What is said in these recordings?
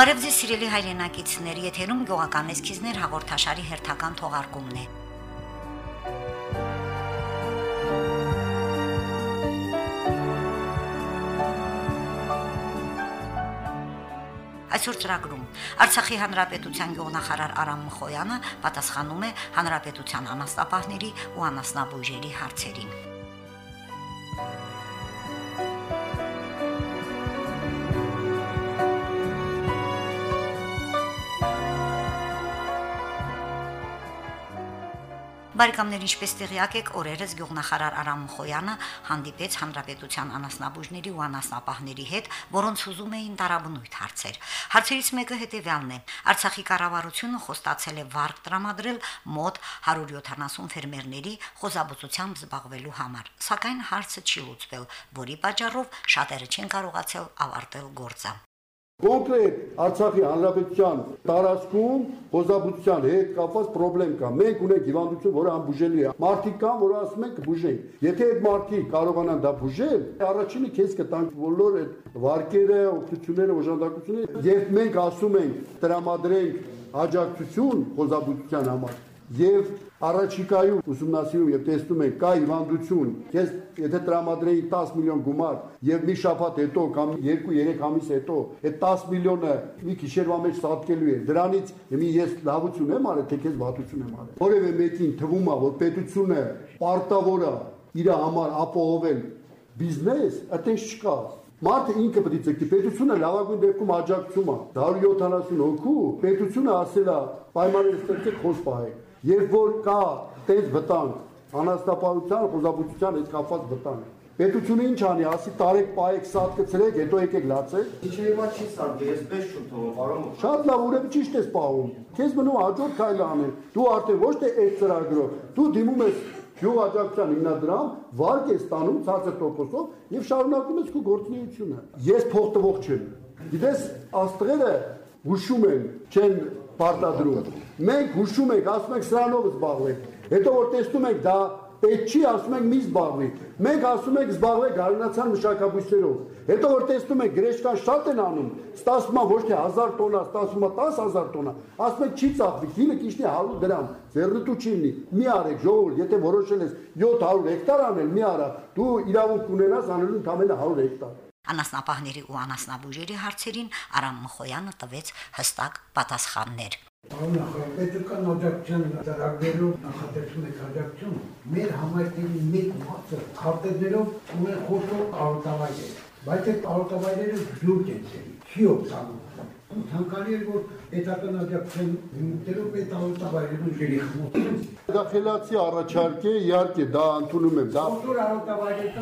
Բարև ձեզ սիրելի հայրենակիցներ, եթերում գյուղական էսքիզներ հաղորդաշարի հերթական թողարկումն է։ Այսօր ծրագրում. Արցախի հանրապետության գյուղնախարար Արամ Մխոյանը պատասխանում է հանրապետության անաստապահների ու անասնաբույժերի հարցերին։ Բարեկամներ, ինչպես տեղյակ եք, օրերս գյուղնախարար Արամ Մխոյանը հանդիպեց հանրապետության անասնաբույժների ու անասնապահների հետ, որոնց ուզում էին տարաբնույթ հարցեր։ Հարցերից մեկը հետևյալն է. Արցախի կառավարությունը խոստացել է վարկ տրամադրել մոտ 170 ֆերմերների խոզաբուծությամբ զբաղվելու համար, սակայն հարցը չի լուծվել, որի պատճառով շատերը չեն կարողացել ավարտել գործը։ Կոնկրետ Արցախի հանրապետության տարածքում խոզաբուծության հետ կապված խնդրեմ կա։ Մենք ունենք հիվանդություն, որը անբուժելի է։ Մարդիկ կան, որ ասում են կբուժենք։ Եթե այդ մարդիկ կարողանան դա բուժել, առաջինը քեզ կտանք բոլոր այդ վարկերը, օգնությունները, օժանդակությունները, երբ մենք ասում ենք տրամադրենք աջակցություն խոզաբուծության համար, եւ առաջիկայում ուսումնասիրում եւ տեսնում ենք կա հիվանդություն ես եթե տրամադրեի 10 միլիոն գումար եւ մի շաբաթ հետո կամ 2-3 ամիս հետո այդ 10 միլիոնը մի քիշերվա մեջ սատկելու է դրանից մի ես լավություն եմ արել թե քեզ վատություն եմ արել որևէ մեկին թվում է որ պետությունը պարտավոր է իր համար ապահովել բիզնես այդտեղ չկա Մարդը ինքը պետք է ցկի պետությունը լավագույն դեպքում աջակցում է 170 հոգու պետությունը ասել է պայմանները ստեղծեք խոս պահեք Երբ որ կա տես վտանգ անաստապահության, խոզաբուծության հետ կապված վտանգ, Պետությունը ինչ անի, ասի տարեք պայեք սատ կծրեք, հետո եկեք լացեք։ Ինչ հիմա չի սարք, ես պես չում թողում, պարոն։ Շատ լավ, ուրեմն ճիշտ ես պահում։ Քեզ մնում հաջորդ քայլը անել։ Դու արդեն ոչ թե այդ ծրագրով, դու դիմում ես գյուղ աջակցության հիմնադրամ, վարկ ես ցածր տոկոսով եւ շարունակում ես քո գործունեությունը։ Ես փող տվող չեմ։ Գիտես, աստղերը հուշում են, չեն պարտադրում։ Մենք հուշում ենք, ասում ենք սրանով զբաղվենք։ Հետո որ տեսնում ենք դա պետք չի, ասում ենք մի զբաղվի։ Մենք ասում ենք զբաղվեք գարնացան մշակաբույսերով։ Հետո որ տեսնում ենք գրեշկան շատ են անում, ստացվում է ոչ թե 1000 տոննա, ստացվում է 10000 տոննա։ Ասում ենք չի ծախվի, քիլը քիչնի 100 դրամ, ձեռնտու չի լինի։ Մի արեք, ժողովուրդ, եթե որոշել ես 700 հեկտար անել, մի արա, դու իրավունք կունենաս անելու ընդամենը 100 հեկտար։ Անասնապահների ու անասնաբույժերի հարցերին Արամ Մխոյանը տվեց հստակ պատասխաններ։ Պարոն նախարար, պետական աջակցության ծրագրերով նախատեսում եք աջակցություն։ Մեր համայնքի մեկ մասը քարտեզներով ունեն խոշոր արտավայրեր, բայց այդ արտավայրերը ջուր են ծերի, չի օգտագործվում։ Թանկարի էր որ պետական աջակցության հիմնելով այդ արտավայրերում ջրի խմություն։ Դա խելացի առաջարկ է, իհարկե դա ընդունում եմ, դա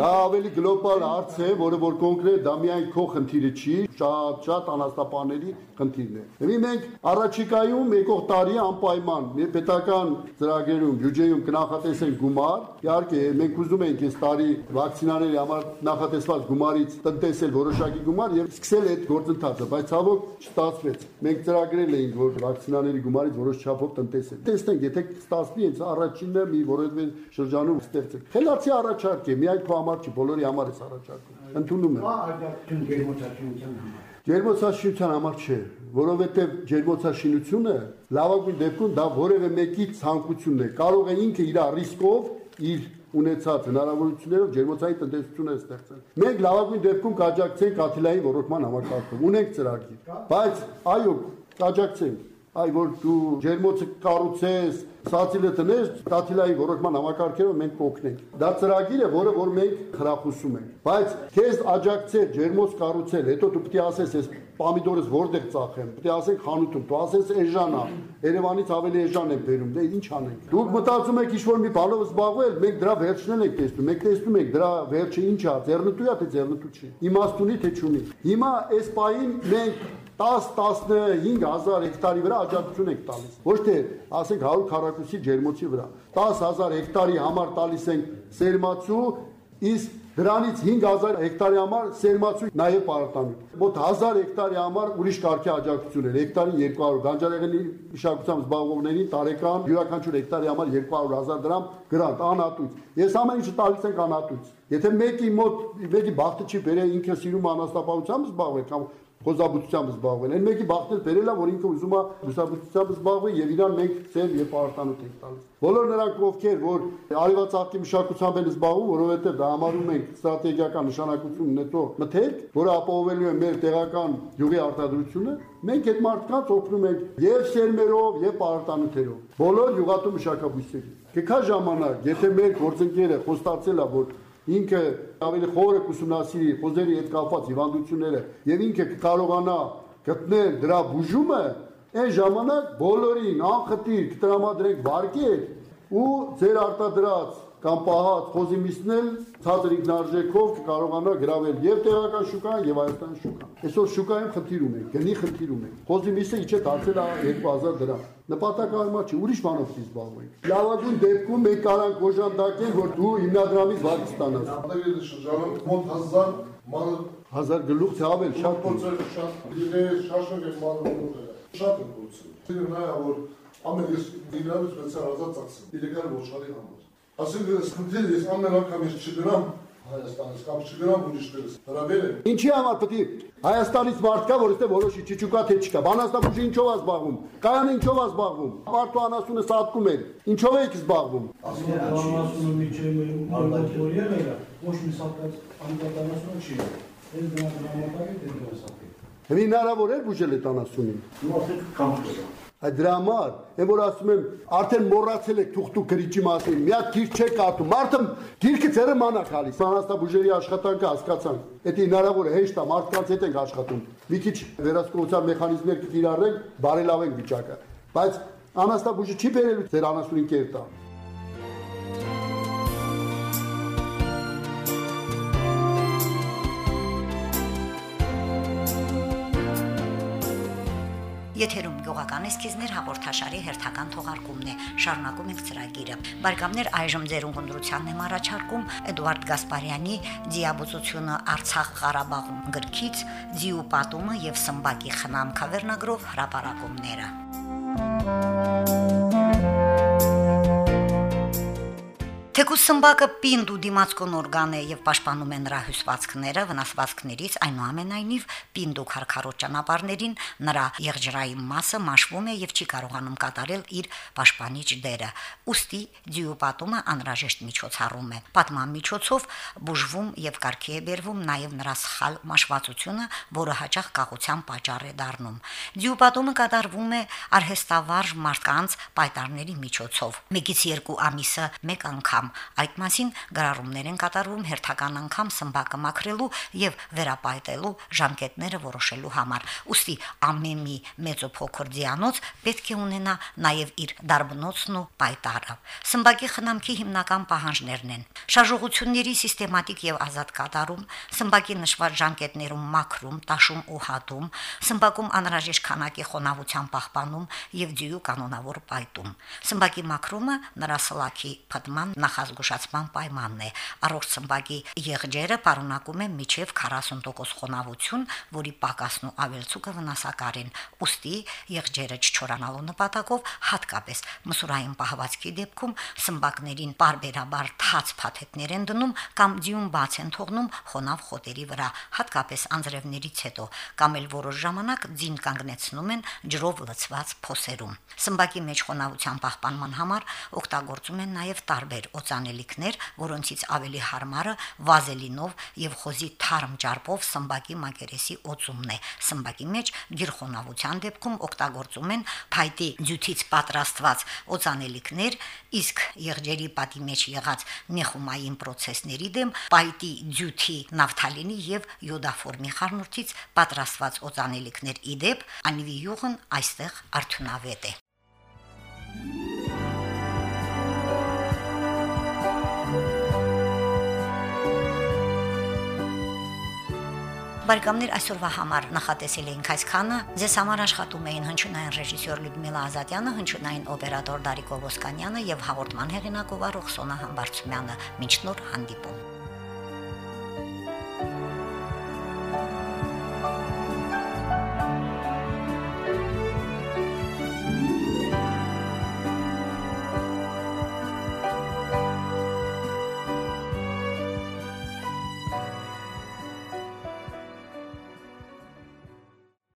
դա ավելի գլոբալ հարց է, որը որ կոնկրետ դա միայն քո խնդիրը չի, շատ շատ անաստապաների խնդիրն է։ Դեմի մենք առաջիկայում եկող տարի անպայման մեր պետական ծրագրերում բյուջեում կնախատեսենք գումար, իհարկե մենք ուզում ենք այս տարի վակցինաների համար նախատեսված գումարից տնտեսել որոշակի գումար եւ սկսել այդ գործընթացը, բայց ցավոք չստացվեց։ Մենք ծրագրել էինք, որ վակցինաների գումարից որոշ չափով տնտեսել։ Տեսնենք, եթե ստացվի, հենց առաջինը մի որևէ շրջանում ստեղծենք։ Խելացի առաջարկ է, միայն քո համար չի, բոլորի համար է առաջարկում։ Ընդունում եմ։ աջակցություն ջերմոցաշինության համար։ Ջերմոցաշինության համար չէ, որովհետև ջերմոցաշինությունը լավագույն դեպքում դա որևէ մեկի ցանկությունն է։ Կարող է ինքը իր ռիսկով իր ունեցած հնարավորություններով ջերմոցային տնտեսություն է ստեղծել։ Մենք լավագույն դեպքում կաջակցենք Աթիլայի ռոռոկման համակարգում։ Ունենք ծրագիր, բայց այո, կաջակցենք այ որ դու ջերմոցը կառուցես, սացիլը տնես, Աթիլայի ռոռոկման համակարգերով մենք կօգնենք։ Դա ծրագիր է, որը որ մենք խրախուսում ենք։ Բայց քեզ աջակցել ջերմոց կառուցել, հետո դու պետք է ասես, ես պամիդորս որտեղ ծախեմ։ Պետք է ասենք խանութում, դու ասես էժանա, Երևանից ավելի էժան են բերում, դե ինչ անենք։ Դուք մտածում եք ինչ-որ մի բանով զբաղվել, մենք դրա վերջն ենք տեսնում։ Մենք տեսնում ենք դրա վերջը ինչ է, ձեռնտու է թե ձեռնտու չի։ Իմաստունի թե չունի։ Հիմա այս պահին մենք 10-15000 հեկտարի վրա աջակցություն ենք տալիս։ Ոչ թե ասենք 100 քառակուսի ջերմոցի վրա։ 10000 հեկտարի համար տալիս ենք սերմացու, իսկ Դրանից 5000 հեկտարի համար սերմացու նաև պարարտանյութ։ Մոտ 1000 հեկտարի համար ուրիշ կարգի աջակցություն էր։ Հեկտարին 200 գանջարեղենի մշակությամբ զբաղվողներին տարեկան յուրաքանչյուր հեկտարի համար 200.000 դրամ գրանտ անհատույց։ Ես ամեն ինչը տալիս ենք անհատույց։ Եթե մեկի մոտ մեկի բախտը չի բերել ինքը սիրում անաստապահությամբ զբաղվել կամ խոզաբուծությամբ զբաղվել։ Այն մեկի բախտել բերել է, որ ինքը ուզում է լուսաբուծությամբ զբաղվել եւ իրան մենք ծեր եւ պարտանոց ենք տալիս։ Բոլոր նրանք ովքեր որ արիվացածի մշակությամբ են զբաղվում, որովհետեւ դա համարում ենք ստրատեգիական նշանակություն ունեցող մթերք, որը ապահովելու է մեր տեղական յուղի արտադրությունը, մենք այդ մարդկանց օգնում ենք եւ սերմերով եւ պարտանոթերով։ Բոլոր յուղատու մշակաբույսերի։ Կքա ժամանակ, եթե մեր գործընկերը խոստացել է, որ ինքը ավելի խորը կուսումնասիրի խոզերի հետ կապված հիվանդությունները եւ ինքը կարողանա գտնել դրա բուժումը, այն ժամանակ բոլորին անխտիր կտրամադրենք վարկեր ու ձեր արտադրած կամ պահած խոզի միսնել ցածր ինքնարժեքով կկարողանա գրավել եւ տեղական շուկան եւ Հայաստանի շուկան։ Այսօր շուկայում խնդիր ունենք, գնի խնդիր ունենք։ Խոզի միսը իջե դարձել է 2000 դրամ։ Նպատակը արմա չի, ուրիշ բանով չի զբաղվենք։ Լավագույն դեպքում մենք կարանք օժանդակել, որ դու հիմնադրամից վարկ ստանաս։ Ապրիլի շրջանում մոտ 1000 ման 1000 գլուխ թե ավել շատ փորձեր շատ դիներ շաշող են մանուները շատ են փորձել։ Դեռ նայ որ ամեն ես դինարից մեծ ազատ ծախսեմ իլեգալ ոչխարի համար։ Ասենք ես խնդրել ես ամեն անգամ ես չգրամ Հայաստանից կամ չգրամ ուրիշներս հրավեր են Ինչի համար պետք է Հայաստանից մարդ կա, որ այստեղ որոշի չճուկա թե չկա։ Բանաստապուժը ինչով է զբաղվում։ Կայանը ինչով է զբաղվում։ Մարդու անասունը սատկում են։ Ինչով եք զբաղվում։ Ասում եմ բանասունը միջև մոտորիալ է, ոչ մի սատկած անկատանասունը չի։ Այս դրամատակը դե դրա սատկի։ Հնարավոր է բուժել այդ անասունին։ Դու ասեք կամ չկա։ Այդ դրա համար, այն որ ասում եմ, արդեն մոռացել եք թուղթու գրիչի մասին, մի հատ գիրք չեք ատում։ Մարդը գիրքը ձերը մանա խալիս։ Անաստաբուժերի աշխատանքը հասկացանք։ Դա հնարավոր է, հեշտ է, մարդկանց հետ ենք աշխատում։ Մի քիչ վերահսկողության մեխանիզմներ կիրառենք, բարելավենք վիճակը։ Բայց անաստաբուժը չի բերելու ձեր անասունին կերտա։ Եթերում գյուղական էսքիզներ հաղորդաշարի հերթական թողարկումն է։ Շարունակում ենք ծրագիրը։ Բարգամներ այժմ ձերուն կնդրությանն եմ առաջարկում Էդուարդ Գասպարյանի Ձիաբուծությունը Արցախ Ղարաբաղում գրքից Ձիու պատումը եւ Սմբակի խնամքա վերնագրով հրապարակումները։ Թեկուս սմբակը պինդ ու դիմացկոն օրգան է եւ պաշտպանում է նրա հյուսվածքները վնասվածքներից, այնուամենայնիվ պինդու քարքարոտ ճանապարհներին նրա եղջրային մասը մաշվում է եւ չի կարողանում կատարել իր պաշտպանիչ դերը։ Ոստի դիոպատումը անհրաժեշտ միջոցառում է։ Պատման միջոցով բուժվում եւ կարգի է բերվում նաեւ նրա սխալ մաշվածությունը, որը հաճախ կաղության պատճառ է դառնում։ Դիոպատումը կատարվում է արհեստավարժ մարդկանց պայտարների միջոցով։ Մեկից երկու ամիսը մեկ անգամ անգամ։ Այդ մասին գրառումներ են կատարվում հերթական անգամ սմբակը մաքրելու եւ վերապայտելու ժամկետները որոշելու համար։ Ոստի ամեն մի մեծ ու փոքր ձյանոց պետք է ունենա նաեւ իր դարբնոցն ու պայտարը։ Սմբակի խնամքի հիմնական պահանջներն են. շարժողությունների սիստեմատիկ եւ ազատ կատարում, սմբակի նշված ժամկետներում մաքրում, տաշում ու հատում, սմբակում անհրաժեշտ քանակի խոնավության պահպանում եւ դյու կանոնավոր պայտում։ Սմբակի մաքրումը նրա սլաքի փտման նախ նախազգուշացման պայմանն է։ Առողջ սմբակի եղջերը պարունակում են միջև 40% խոնավություն, որի պակասն ու ավելցուկը վնասակար են։ Ոստի եղջերը չչորանալու նպատակով հատկապես մսուրային պահվածքի դեպքում սմբակներին բարբերաբար թաց փաթեթներ են դնում կամ ձյուն բաց են թողնում խոնավ խոտերի վրա, հատկապես անձրևներից հետո, կամ էլ որոշ ժամանակ ձին կանգնեցնում են ջրով լցված փոսերում։ Սմբակի մեջ խոնավության պահպանման համար օգտագործում են նաև տարբեր օծանելիքներ, որոնցից ավելի հարմարը վազելինով եւ խոզի թարմ ջարպով սմբակի մակերեսի օծումն է։ Սմբակի մեջ գիրխոնավության դեպքում օգտագործում են փայտի ձյութից պատրաստված օծանելիքներ, իսկ եղջերի պատի մեջ եղած նեխումային process-ների դեմ փայտի ձյութի նավթալինի եւ յոդաֆորմի խառնուրդից պատրաստված օծանելիքներ իդեպ անվի յուղն այստեղ արդյունավետ է։ Բարգամներ այսօրվա համար նախատեսել էինք այսքանը։ Ձեզ համար աշխատում էին հնչյունային ռեժիսոր Լյուդմիլա Ազատյանը, հնչյունային օպերատոր Դարիկ Ովոսկանյանը եւ հաղորդման հեղինակ ով Ռոքսոնա Համբարձումյանը։ Մինչ նոր հանդիպում։